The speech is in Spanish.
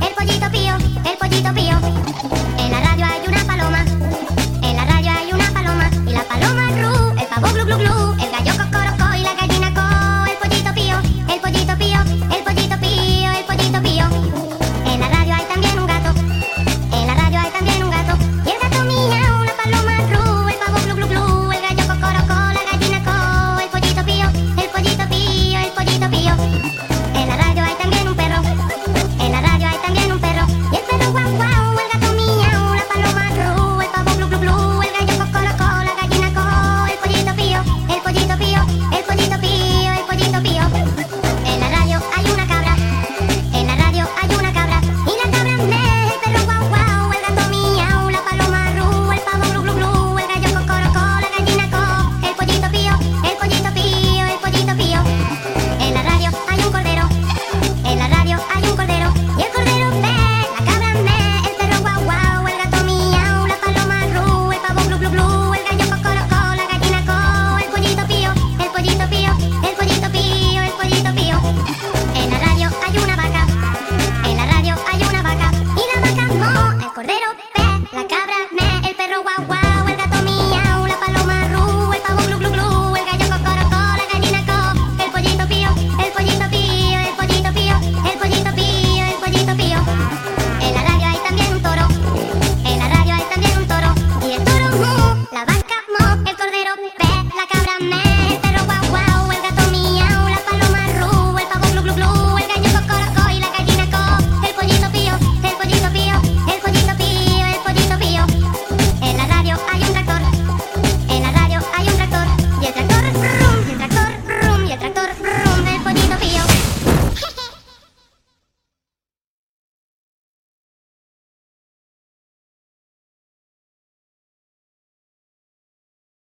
El pollito pío, el pollito pío, en la radio hay una paloma. Recordé